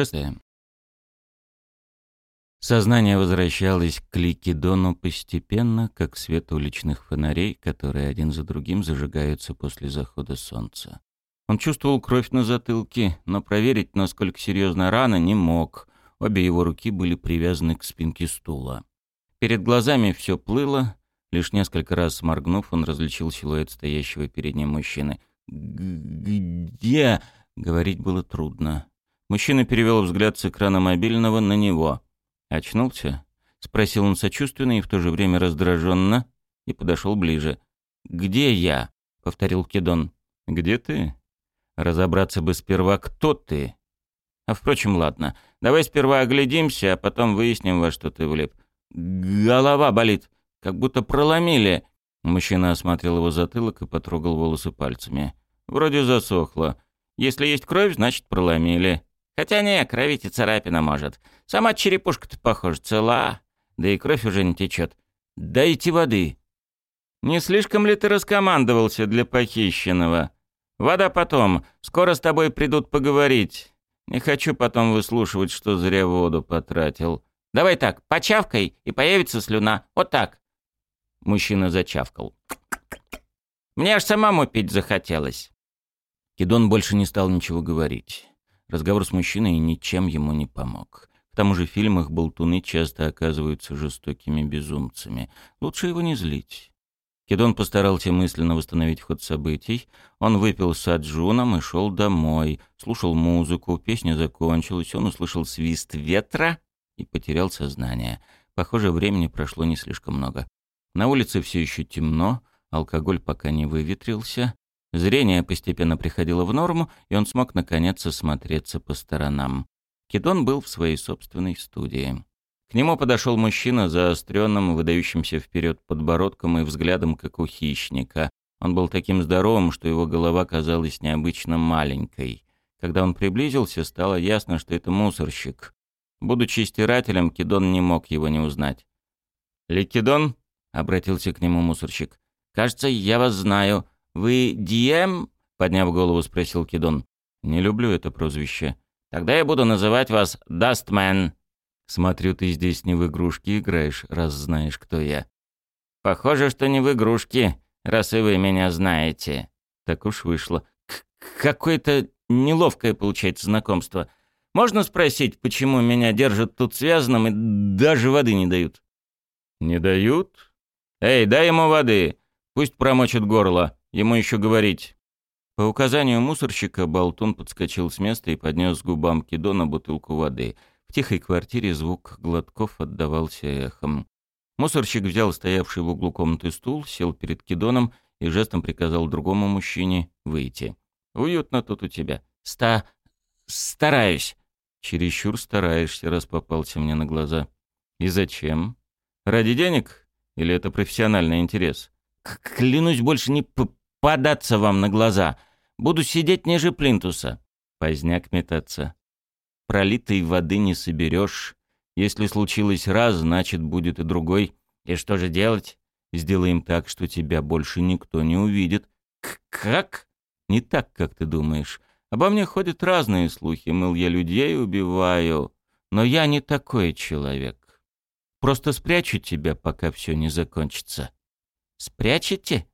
Шестое. Сознание возвращалось к Ликидону постепенно, как свет уличных фонарей, которые один за другим зажигаются после захода солнца. Он чувствовал кровь на затылке, но проверить, насколько серьезна рана, не мог. Обе его руки были привязаны к спинке стула. Перед глазами все плыло. Лишь несколько раз моргнув, он различил силуэт стоящего перед ним мужчины. «Где?» — говорить было трудно. Мужчина перевел взгляд с экрана мобильного на него. «Очнулся?» — спросил он сочувственно и в то же время раздраженно и подошел ближе. «Где я?» — повторил Кедон. «Где ты?» «Разобраться бы сперва, кто ты?» «А впрочем, ладно. Давай сперва оглядимся, а потом выясним, во что ты влип. Голова болит, как будто проломили». Мужчина осмотрел его затылок и потрогал волосы пальцами. «Вроде засохло. Если есть кровь, значит, проломили. Хотя не, кровить и царапина может. Сама черепушка-то, похоже, цела. Да и кровь уже не течет. Дайте воды. Не слишком ли ты раскомандовался для похищенного? Вода потом. Скоро с тобой придут поговорить. Не хочу потом выслушивать, что зря воду потратил. Давай так, почавкай, и появится слюна. Вот так. Мужчина зачавкал. Мне аж самому пить захотелось. Кидон больше не стал ничего говорить. Разговор с мужчиной ничем ему не помог. К тому же в фильмах болтуны часто оказываются жестокими безумцами. Лучше его не злить. Кедон постарался мысленно восстановить ход событий. Он выпил с Аджуном и шел домой. Слушал музыку, песня закончилась, он услышал свист ветра и потерял сознание. Похоже, времени прошло не слишком много. На улице все еще темно, алкоголь пока не выветрился. Зрение постепенно приходило в норму, и он смог наконец осмотреться по сторонам. Кедон был в своей собственной студии. К нему подошел мужчина заостренным, выдающимся вперед подбородком и взглядом, как у хищника. Он был таким здоровым, что его голова казалась необычно маленькой. Когда он приблизился, стало ясно, что это мусорщик. Будучи стирателем, Кедон не мог его не узнать. «Ликидон?» — обратился к нему мусорщик. «Кажется, я вас знаю. «Вы Дием?» — подняв голову, спросил Кидон. «Не люблю это прозвище. Тогда я буду называть вас Дастмен». «Смотрю, ты здесь не в игрушки играешь, раз знаешь, кто я». «Похоже, что не в игрушки, раз и вы меня знаете». Так уж вышло. Какое-то неловкое получается знакомство. Можно спросить, почему меня держат тут связанным и даже воды не дают?» «Не дают? Эй, дай ему воды, пусть промочит горло». Ему еще говорить». По указанию мусорщика Болтун подскочил с места и поднес к губам Кидона бутылку воды. В тихой квартире звук глотков отдавался эхом. Мусорщик взял стоявший в углу комнаты стул, сел перед Кидоном и жестом приказал другому мужчине выйти. «Уютно тут у тебя». «Ста... стараюсь». «Чересчур стараешься, раз попался мне на глаза». «И зачем? Ради денег? Или это профессиональный интерес?» «Клянусь больше не податься вам на глаза. Буду сидеть ниже плинтуса». Поздняк метаться. Пролитой воды не соберешь. Если случилось раз, значит, будет и другой. И что же делать? Сделаем так, что тебя больше никто не увидит. К как? Не так, как ты думаешь. Обо мне ходят разные слухи, мыл, я людей убиваю. Но я не такой человек. Просто спрячу тебя, пока все не закончится. Спрячете?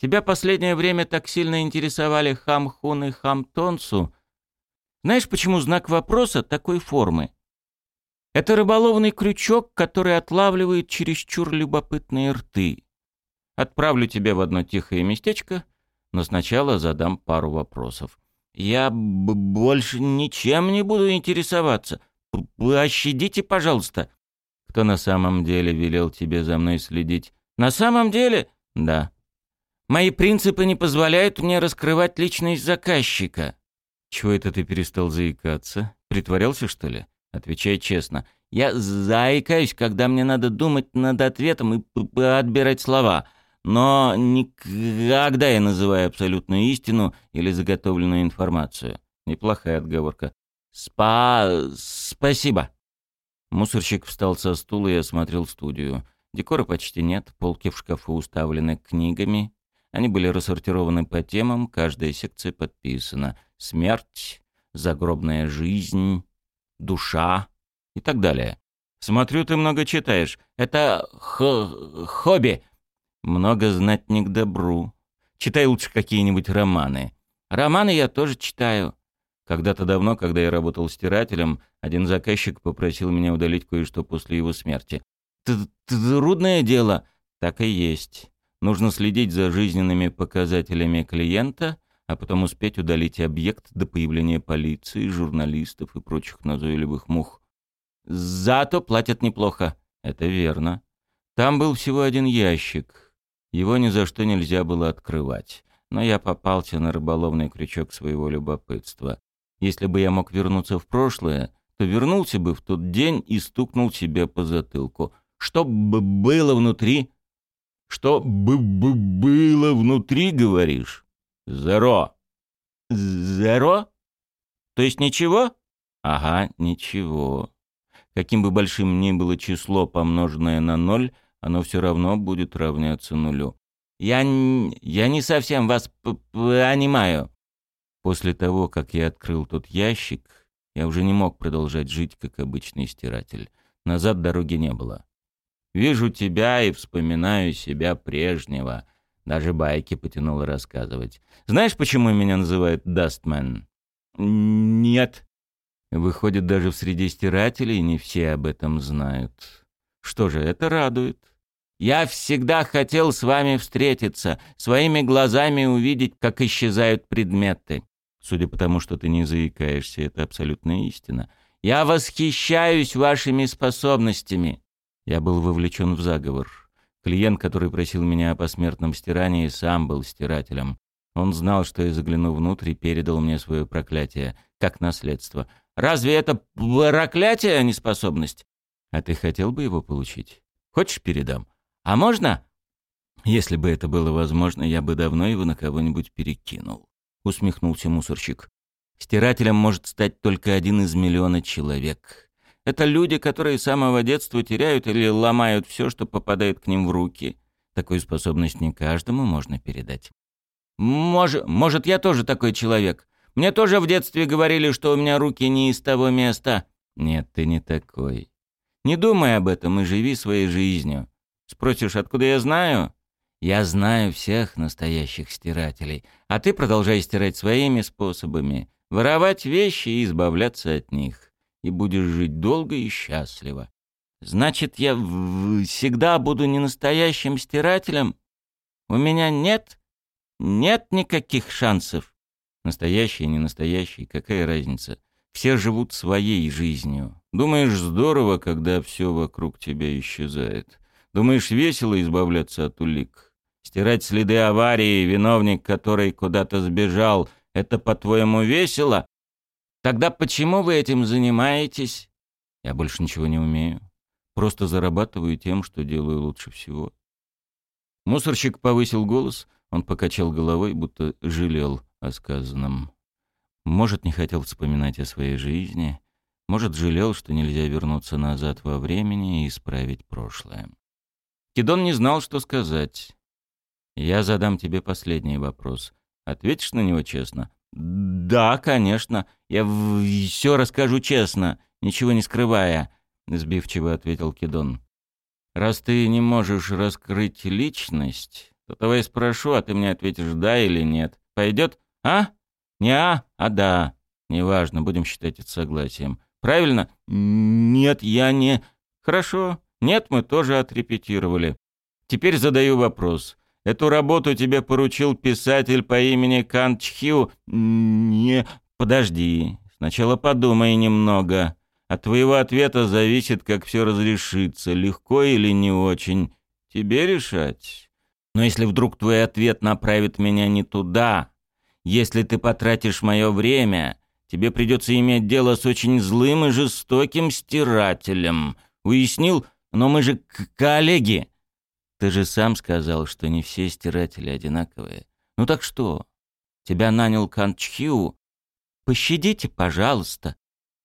Тебя последнее время так сильно интересовали Хам-Хун и Хам-Тонсу. Знаешь, почему знак вопроса такой формы? Это рыболовный крючок, который отлавливает чересчур любопытные рты. Отправлю тебя в одно тихое местечко, но сначала задам пару вопросов. Я больше ничем не буду интересоваться. Пощадите, пожалуйста. Кто на самом деле велел тебе за мной следить? На самом деле? Да. Мои принципы не позволяют мне раскрывать личность заказчика. Чего это ты перестал заикаться? Притворялся, что ли? Отвечай честно. Я заикаюсь, когда мне надо думать над ответом и отбирать слова. Но никогда я называю абсолютную истину или заготовленную информацию. Неплохая отговорка. Спа... спасибо. Мусорщик встал со стула и осмотрел студию. Декора почти нет, полки в шкафу уставлены книгами, они были рассортированы по темам, каждая секция подписана. Смерть, загробная жизнь, душа и так далее. Смотрю, ты много читаешь. Это хо хобби. Много знать не к добру. Читай лучше какие-нибудь романы. Романы я тоже читаю. Когда-то давно, когда я работал стирателем, один заказчик попросил меня удалить кое-что после его смерти. Трудное дело. Так и есть. Нужно следить за жизненными показателями клиента, а потом успеть удалить объект до появления полиции, журналистов и прочих назойливых мух. Зато платят неплохо. Это верно. Там был всего один ящик. Его ни за что нельзя было открывать. Но я попался на рыболовный крючок своего любопытства. Если бы я мог вернуться в прошлое, то вернулся бы в тот день и стукнул себя по затылку. Что бы было внутри? Что бы было внутри, говоришь? Зеро. Зеро? То есть ничего? Ага, ничего. Каким бы большим ни было число, помноженное на ноль, оно все равно будет равняться нулю. Я, я не совсем вас понимаю. После того, как я открыл тот ящик, я уже не мог продолжать жить, как обычный стиратель. Назад дороги не было. Вижу тебя и вспоминаю себя прежнего. Даже байки потянуло рассказывать. Знаешь, почему меня называют Дастмен? Нет. Выходит, даже в среде стирателей не все об этом знают. Что же, это радует. Я всегда хотел с вами встретиться, своими глазами увидеть, как исчезают предметы. Судя по тому, что ты не заикаешься, это абсолютная истина. Я восхищаюсь вашими способностями. Я был вовлечен в заговор. Клиент, который просил меня о посмертном стирании, сам был стирателем. Он знал, что я загляну внутрь и передал мне свое проклятие, как наследство. Разве это проклятие, а не способность? А ты хотел бы его получить? Хочешь, передам? А можно? Если бы это было возможно, я бы давно его на кого-нибудь перекинул. Усмехнулся мусорщик. Стирателем может стать только один из миллиона человек. Это люди, которые с самого детства теряют или ломают все, что попадает к ним в руки. Такую способность не каждому можно передать. Может, может, я тоже такой человек. Мне тоже в детстве говорили, что у меня руки не из того места. Нет, ты не такой. Не думай об этом и живи своей жизнью. Спросишь, откуда я знаю? Я знаю всех настоящих стирателей, а ты продолжай стирать своими способами, воровать вещи и избавляться от них, и будешь жить долго и счастливо. Значит, я всегда буду не настоящим стирателем? У меня нет, нет никаких шансов. Настоящий, не настоящий, какая разница? Все живут своей жизнью. Думаешь, здорово, когда все вокруг тебя исчезает. Думаешь, весело избавляться от улик? Стирать следы аварии, виновник которой куда-то сбежал, это, по-твоему, весело? Тогда почему вы этим занимаетесь? Я больше ничего не умею. Просто зарабатываю тем, что делаю лучше всего. Мусорщик повысил голос, он покачал головой, будто жалел о сказанном. Может, не хотел вспоминать о своей жизни, может, жалел, что нельзя вернуться назад во времени и исправить прошлое. Кидон не знал, что сказать. «Я задам тебе последний вопрос. Ответишь на него честно?» «Да, конечно. Я все расскажу честно, ничего не скрывая», — сбивчиво ответил Кидон. «Раз ты не можешь раскрыть личность, то давай спрошу, а ты мне ответишь «да» или «нет». Пойдет? А? Не «а», а «да». Неважно, будем считать это согласием. Правильно? Нет, я не... Хорошо. Нет, мы тоже отрепетировали. Теперь задаю вопрос. Эту работу тебе поручил писатель по имени Кан Чхью? Не... Подожди. Сначала подумай немного. От твоего ответа зависит, как все разрешится, легко или не очень. Тебе решать. Но если вдруг твой ответ направит меня не туда, если ты потратишь мое время, тебе придется иметь дело с очень злым и жестоким стирателем. Уяснил? Но мы же коллеги. Ты же сам сказал, что не все стиратели одинаковые. Ну так что? Тебя нанял Канчхиу? Пощадите, пожалуйста.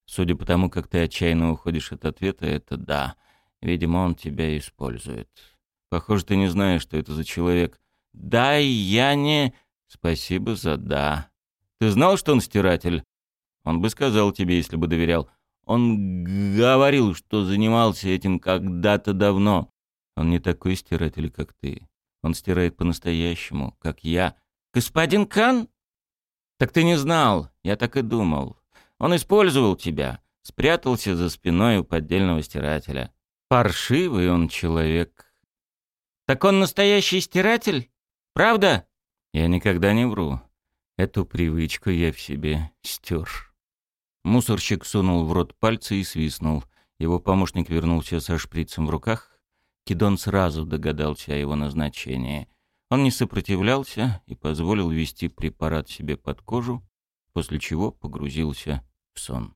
Судя по тому, как ты отчаянно уходишь от ответа, это да. Видимо, он тебя использует. Похоже, ты не знаешь, что это за человек. Да, я не... Спасибо за «да». Ты знал, что он стиратель? Он бы сказал тебе, если бы доверял. Он говорил, что занимался этим когда-то давно. Он не такой стиратель, как ты. Он стирает по-настоящему, как я. Господин Кан? Так ты не знал, я так и думал. Он использовал тебя, спрятался за спиной у поддельного стирателя. Паршивый он человек. Так он настоящий стиратель? Правда? Я никогда не вру. Эту привычку я в себе стер. Мусорщик сунул в рот пальцы и свистнул. Его помощник вернулся со шприцем в руках. Кидон сразу догадался о его назначении. Он не сопротивлялся и позволил ввести препарат себе под кожу, после чего погрузился в сон.